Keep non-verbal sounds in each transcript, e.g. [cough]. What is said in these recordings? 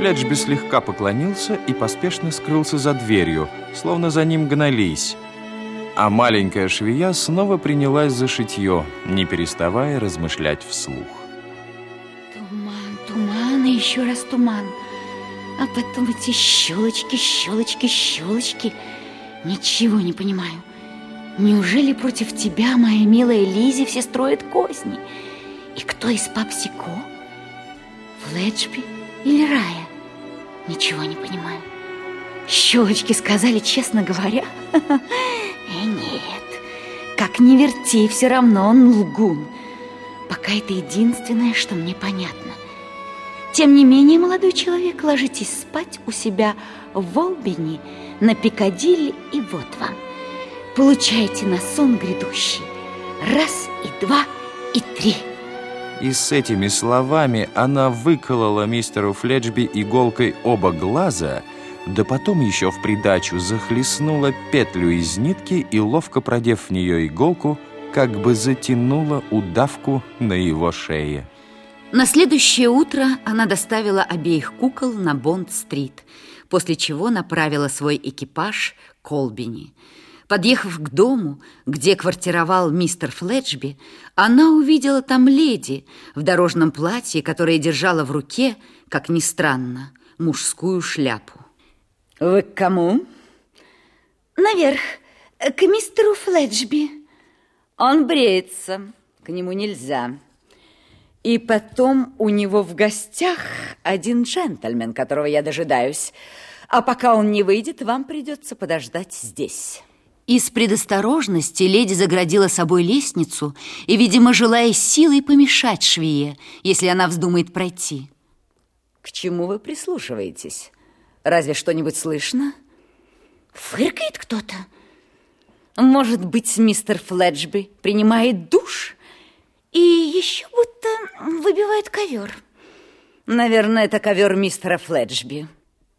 Фледжби слегка поклонился и поспешно скрылся за дверью, словно за ним гнались. А маленькая швея снова принялась за шитье, не переставая размышлять вслух. Туман, туман и еще раз туман. А потом эти щелочки, щелочки, щелочки. Ничего не понимаю. Неужели против тебя, моя милая Лизи, все строят козни? И кто из папсико? Фледжби или Рая? Ничего не понимаю. Щелочки сказали, честно говоря. И [laughs] нет, как ни верти, все равно он лгун. Пока это единственное, что мне понятно. Тем не менее, молодой человек, ложитесь спать у себя в Волбине, на Пикадилли, и вот вам. Получайте на сон грядущий. Раз, и два, и три. И с этими словами она выколола мистеру Фледжби иголкой оба глаза, да потом еще в придачу захлестнула петлю из нитки и, ловко продев в нее иголку, как бы затянула удавку на его шее. На следующее утро она доставила обеих кукол на Бонд-стрит, после чего направила свой экипаж к Олбини. Подъехав к дому, где квартировал мистер Флетчби, она увидела там леди в дорожном платье, которая держала в руке, как ни странно, мужскую шляпу. Вы к кому? Наверх, к мистеру Флетчби. Он бреется, к нему нельзя. И потом у него в гостях один джентльмен, которого я дожидаюсь. А пока он не выйдет, вам придется подождать здесь. Из предосторожности леди заградила собой лестницу и, видимо, желая силой помешать швее, если она вздумает пройти. К чему вы прислушиваетесь? Разве что-нибудь слышно? Фыркает кто-то. Может быть, мистер Фледжби принимает душ? И еще будто выбивает ковер. Наверное, это ковер мистера Фледжби.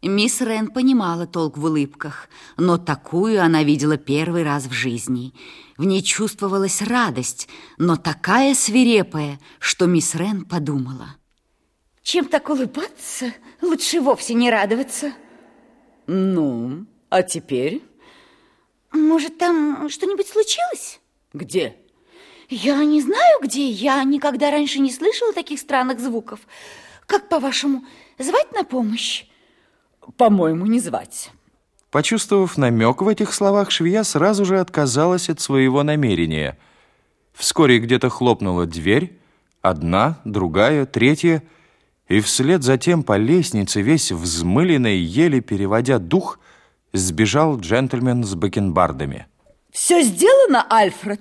Мисс Рен понимала толк в улыбках, но такую она видела первый раз в жизни. В ней чувствовалась радость, но такая свирепая, что мисс Рен подумала. Чем так улыбаться? Лучше вовсе не радоваться. Ну, а теперь? Может, там что-нибудь случилось? Где? Я не знаю, где. Я никогда раньше не слышала таких странных звуков. Как, по-вашему, звать на помощь? По-моему, не звать. Почувствовав намек в этих словах, швея сразу же отказалась от своего намерения. Вскоре где-то хлопнула дверь, одна, другая, третья, и вслед за тем по лестнице, весь взмыленный, еле переводя дух, сбежал джентльмен с бакенбардами. Все сделано, Альфред?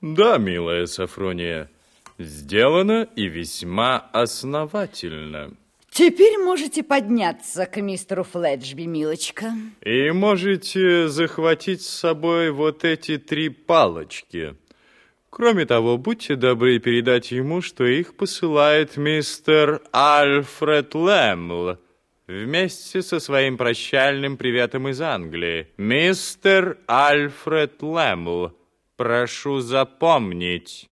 Да, милая Сафрония, сделано и весьма основательно. Теперь можете подняться к мистеру Фледжби, милочка. И можете захватить с собой вот эти три палочки. Кроме того, будьте добры передать ему, что их посылает мистер Альфред Лэмл вместе со своим прощальным приветом из Англии. Мистер Альфред Лэмл, прошу запомнить.